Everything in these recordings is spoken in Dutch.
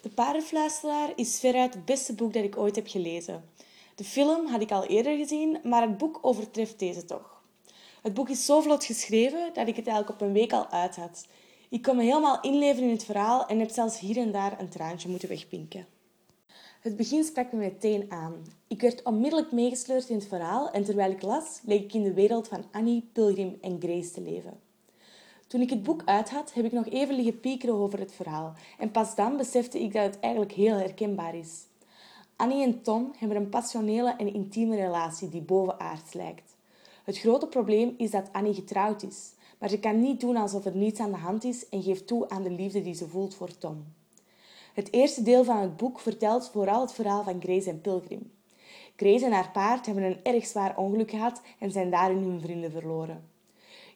De Paardenfluisteraar is veruit het beste boek dat ik ooit heb gelezen. De film had ik al eerder gezien, maar het boek overtreft deze toch. Het boek is zo vlot geschreven dat ik het eigenlijk op een week al uit had. Ik kon me helemaal inleven in het verhaal en heb zelfs hier en daar een traantje moeten wegpinken. Het begin sprak me meteen aan. Ik werd onmiddellijk meegesleurd in het verhaal en terwijl ik las, leek ik in de wereld van Annie, Pilgrim en Grace te leven. Toen ik het boek uit had, heb ik nog even liggen piekeren over het verhaal en pas dan besefte ik dat het eigenlijk heel herkenbaar is. Annie en Tom hebben een passionele en intieme relatie die bovenaards lijkt. Het grote probleem is dat Annie getrouwd is, maar ze kan niet doen alsof er niets aan de hand is en geeft toe aan de liefde die ze voelt voor Tom. Het eerste deel van het boek vertelt vooral het verhaal van Grace en Pilgrim. Grace en haar paard hebben een erg zwaar ongeluk gehad en zijn daarin hun vrienden verloren.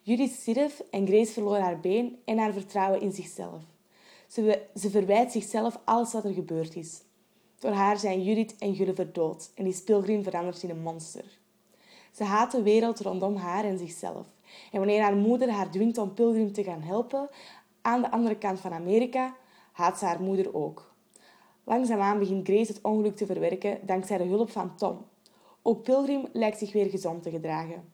Judith stierf en Grace verloor haar been en haar vertrouwen in zichzelf. Ze, ze verwijt zichzelf alles wat er gebeurd is. Door haar zijn Judith en Gulliver dood en is Pilgrim veranderd in een monster. Ze haat de wereld rondom haar en zichzelf. En wanneer haar moeder haar dwingt om Pilgrim te gaan helpen aan de andere kant van Amerika, haat ze haar moeder ook. Langzaamaan begint Grace het ongeluk te verwerken dankzij de hulp van Tom. Ook Pilgrim lijkt zich weer gezond te gedragen.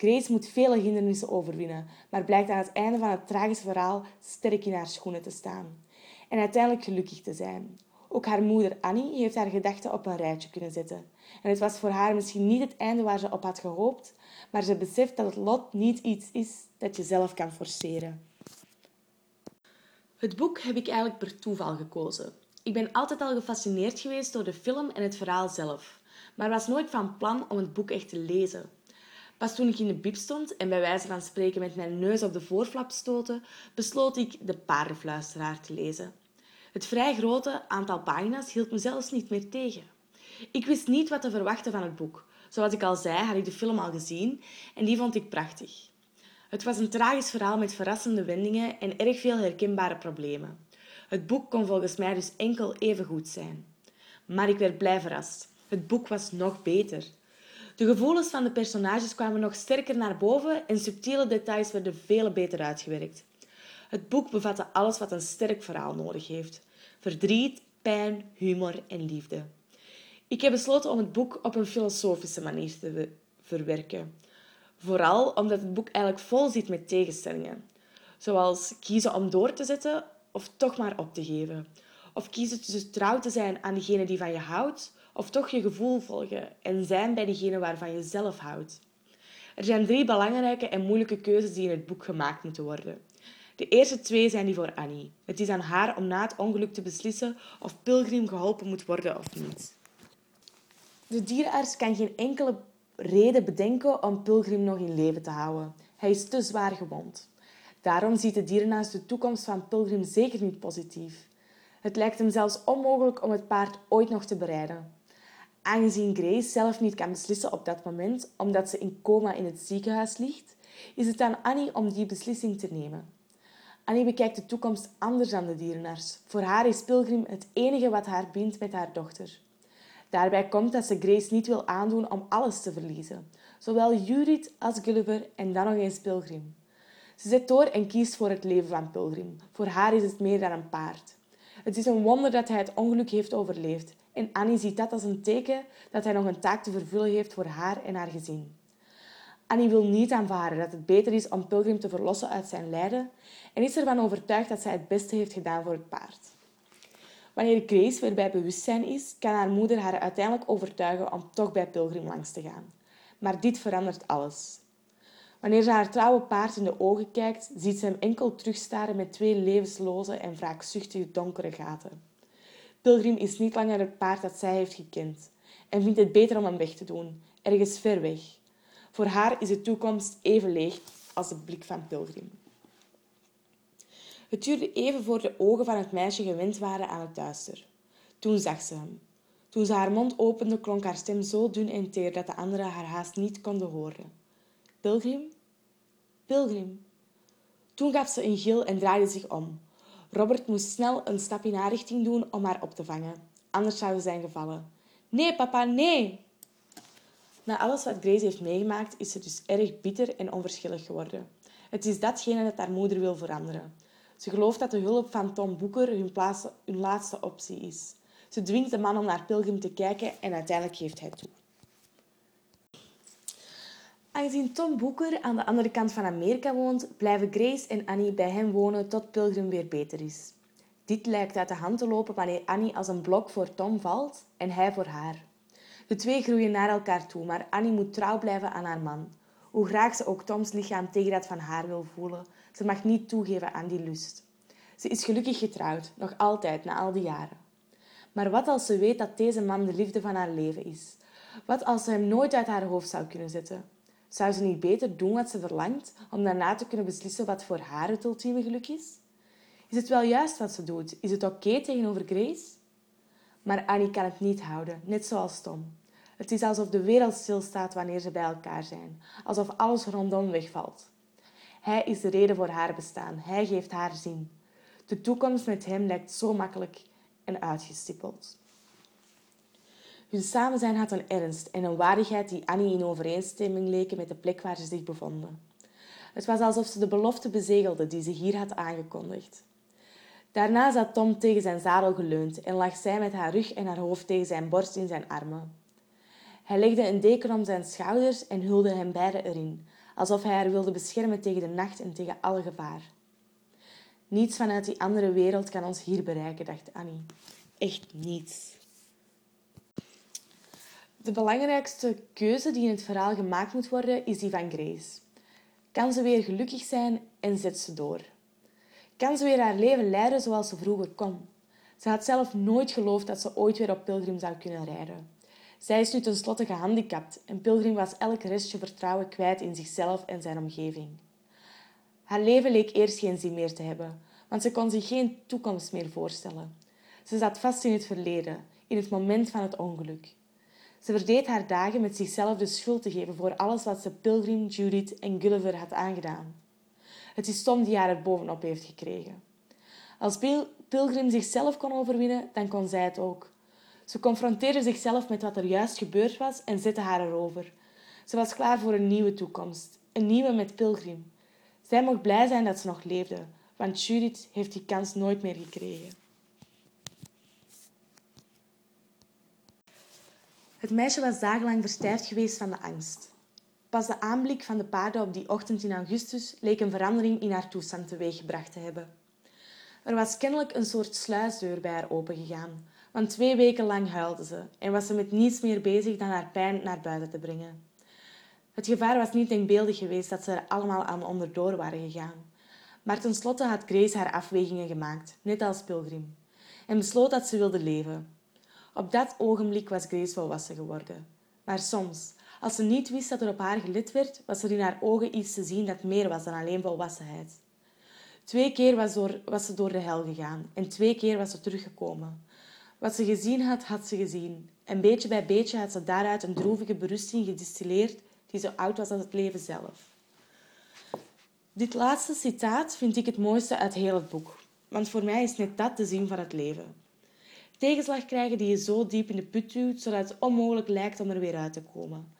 Grace moet vele hindernissen overwinnen, maar blijkt aan het einde van het tragische verhaal sterk in haar schoenen te staan. En uiteindelijk gelukkig te zijn. Ook haar moeder Annie heeft haar gedachten op een rijtje kunnen zetten. En het was voor haar misschien niet het einde waar ze op had gehoopt, maar ze beseft dat het lot niet iets is dat je zelf kan forceren. Het boek heb ik eigenlijk per toeval gekozen. Ik ben altijd al gefascineerd geweest door de film en het verhaal zelf, maar was nooit van plan om het boek echt te lezen. Pas toen ik in de bib stond en bij wijze van spreken met mijn neus op de voorflap stootte, besloot ik De Paardenfluisteraar te lezen. Het vrij grote aantal pagina's hield me zelfs niet meer tegen. Ik wist niet wat te verwachten van het boek. Zoals ik al zei, had ik de film al gezien en die vond ik prachtig. Het was een tragisch verhaal met verrassende wendingen en erg veel herkenbare problemen. Het boek kon volgens mij dus enkel even goed zijn. Maar ik werd blij verrast. Het boek was nog beter. De gevoelens van de personages kwamen nog sterker naar boven en subtiele details werden veel beter uitgewerkt. Het boek bevatte alles wat een sterk verhaal nodig heeft: verdriet, pijn, humor en liefde. Ik heb besloten om het boek op een filosofische manier te verwerken. Vooral omdat het boek eigenlijk vol zit met tegenstellingen. Zoals kiezen om door te zetten of toch maar op te geven. Of kiezen tussen trouw te zijn aan degene die van je houdt of toch je gevoel volgen en zijn bij degene waarvan je zelf houdt. Er zijn drie belangrijke en moeilijke keuzes die in het boek gemaakt moeten worden. De eerste twee zijn die voor Annie. Het is aan haar om na het ongeluk te beslissen of Pilgrim geholpen moet worden of niet. De dierenarts kan geen enkele reden bedenken om Pilgrim nog in leven te houden. Hij is te zwaar gewond. Daarom ziet de dierenarts de toekomst van Pilgrim zeker niet positief. Het lijkt hem zelfs onmogelijk om het paard ooit nog te bereiden. Aangezien Grace zelf niet kan beslissen op dat moment, omdat ze in coma in het ziekenhuis ligt, is het aan Annie om die beslissing te nemen. Annie bekijkt de toekomst anders dan de dierenarts. Voor haar is Pilgrim het enige wat haar bindt met haar dochter. Daarbij komt dat ze Grace niet wil aandoen om alles te verliezen. Zowel Judith als Gulliver en dan nog eens Pilgrim. Ze zet door en kiest voor het leven van Pilgrim. Voor haar is het meer dan een paard. Het is een wonder dat hij het ongeluk heeft overleefd. En Annie ziet dat als een teken dat hij nog een taak te vervullen heeft voor haar en haar gezin. Annie wil niet aanvaarden dat het beter is om Pilgrim te verlossen uit zijn lijden en is ervan overtuigd dat zij het beste heeft gedaan voor het paard. Wanneer Grace weer bij bewustzijn is, kan haar moeder haar uiteindelijk overtuigen om toch bij Pilgrim langs te gaan. Maar dit verandert alles. Wanneer ze haar trouwe paard in de ogen kijkt, ziet ze hem enkel terugstaren met twee levensloze en wraakzuchtige donkere gaten. Pilgrim is niet langer het paard dat zij heeft gekend en vindt het beter om hem weg te doen, ergens ver weg. Voor haar is de toekomst even leeg als de blik van Pilgrim. Het duurde even voor de ogen van het meisje gewend waren aan het duister. Toen zag ze hem. Toen ze haar mond opende, klonk haar stem zo dun en teer dat de anderen haar haast niet konden horen. Pilgrim? Pilgrim. Toen gaf ze een gil en draaide zich om. Robert moest snel een stap in haar richting doen om haar op te vangen. Anders zou ze zijn gevallen. Nee, papa, nee! Na alles wat Grace heeft meegemaakt, is ze dus erg bitter en onverschillig geworden. Het is datgene dat haar moeder wil veranderen. Ze gelooft dat de hulp van Tom Boeker hun, hun laatste optie is. Ze dwingt de man om naar Pilgrim te kijken en uiteindelijk geeft hij toe. Aangezien Tom Boeker aan de andere kant van Amerika woont, blijven Grace en Annie bij hem wonen tot Pilgrim weer beter is. Dit lijkt uit de hand te lopen wanneer Annie als een blok voor Tom valt en hij voor haar. De twee groeien naar elkaar toe, maar Annie moet trouw blijven aan haar man. Hoe graag ze ook Toms lichaam tegen dat van haar wil voelen, ze mag niet toegeven aan die lust. Ze is gelukkig getrouwd, nog altijd na al die jaren. Maar wat als ze weet dat deze man de liefde van haar leven is? Wat als ze hem nooit uit haar hoofd zou kunnen zetten? Zou ze niet beter doen wat ze verlangt om daarna te kunnen beslissen wat voor haar het ultieme geluk is? Is het wel juist wat ze doet? Is het oké tegenover Grace? Maar Annie kan het niet houden, net zoals Tom. Het is alsof de wereld stilstaat wanneer ze bij elkaar zijn, alsof alles rondom wegvalt. Hij is de reden voor haar bestaan, hij geeft haar zin. De toekomst met hem lijkt zo makkelijk en uitgestippeld. Hun samenzijn had een ernst en een waardigheid die Annie in overeenstemming leken met de plek waar ze zich bevonden. Het was alsof ze de belofte bezegelde die ze hier had aangekondigd. Daarna zat Tom tegen zijn zadel geleund en lag zij met haar rug en haar hoofd tegen zijn borst in zijn armen. Hij legde een deken om zijn schouders en hulde hen beiden erin, alsof hij haar wilde beschermen tegen de nacht en tegen alle gevaar. Niets vanuit die andere wereld kan ons hier bereiken, dacht Annie. Echt niets. De belangrijkste keuze die in het verhaal gemaakt moet worden, is die van Grace. Kan ze weer gelukkig zijn en zet ze door? Kan ze weer haar leven leiden zoals ze vroeger kon? Ze had zelf nooit geloofd dat ze ooit weer op Pilgrim zou kunnen rijden. Zij is nu tenslotte gehandicapt en Pilgrim was elk restje vertrouwen kwijt in zichzelf en zijn omgeving. Haar leven leek eerst geen zin meer te hebben, want ze kon zich geen toekomst meer voorstellen. Ze zat vast in het verleden, in het moment van het ongeluk. Ze verdeed haar dagen met zichzelf de schuld te geven voor alles wat ze Pilgrim, Judith en Gulliver had aangedaan. Het is Tom die haar er bovenop heeft gekregen. Als Pilgrim zichzelf kon overwinnen, dan kon zij het ook. Ze confronteerde zichzelf met wat er juist gebeurd was en zette haar erover. Ze was klaar voor een nieuwe toekomst, een nieuwe met Pilgrim. Zij mocht blij zijn dat ze nog leefde, want Judith heeft die kans nooit meer gekregen. Het meisje was dagenlang verstijfd geweest van de angst. Pas de aanblik van de paarden op die ochtend in augustus leek een verandering in haar toestand teweeggebracht te hebben. Er was kennelijk een soort sluisdeur bij haar opengegaan, want twee weken lang huilde ze en was ze met niets meer bezig dan haar pijn naar buiten te brengen. Het gevaar was niet denkbeeldig geweest dat ze er allemaal aan onderdoor waren gegaan. Maar tenslotte had Grace haar afwegingen gemaakt, net als Pilgrim, en besloot dat ze wilde leven. Op dat ogenblik was Grace volwassen geworden. Maar soms, als ze niet wist dat er op haar gelet werd, was er in haar ogen iets te zien dat meer was dan alleen volwassenheid. Twee keer was, door, was ze door de hel gegaan en twee keer was ze teruggekomen. Wat ze gezien had, had ze gezien. En beetje bij beetje had ze daaruit een droevige berusting gedistilleerd die zo oud was als het leven zelf. Dit laatste citaat vind ik het mooiste uit heel het boek, want voor mij is net dat de zin van het leven. Tegenslag krijgen die je zo diep in de put duwt, zodat het onmogelijk lijkt om er weer uit te komen.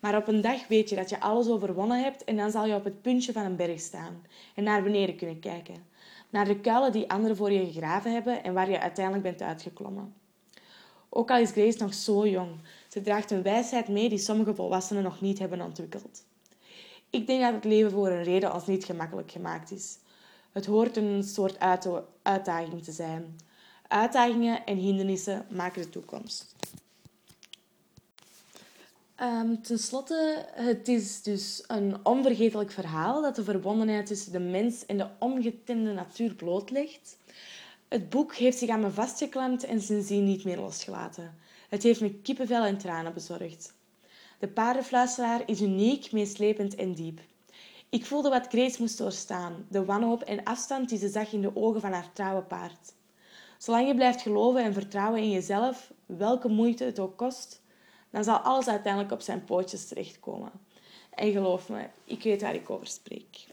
Maar op een dag weet je dat je alles overwonnen hebt en dan zal je op het puntje van een berg staan en naar beneden kunnen kijken. Naar de kuilen die anderen voor je gegraven hebben en waar je uiteindelijk bent uitgeklommen. Ook al is Grace nog zo jong, ze draagt een wijsheid mee die sommige volwassenen nog niet hebben ontwikkeld. Ik denk dat het leven voor een reden als niet gemakkelijk gemaakt is. Het hoort een soort uitdaging te zijn. Uitdagingen en hindernissen maken de toekomst. Um, Ten slotte, het is dus een onvergetelijk verhaal dat de verbondenheid tussen de mens en de ongetemde natuur blootlegt. Het boek heeft zich aan me vastgeklampt en sindsdien niet meer losgelaten. Het heeft me kippenvel en tranen bezorgd. De paardenfluisteraar is uniek, meeslepend en diep. Ik voelde wat Grace moest doorstaan, de wanhoop en afstand die ze zag in de ogen van haar trouwe paard. Zolang je blijft geloven en vertrouwen in jezelf, welke moeite het ook kost, dan zal alles uiteindelijk op zijn pootjes terechtkomen. En geloof me, ik weet waar ik over spreek.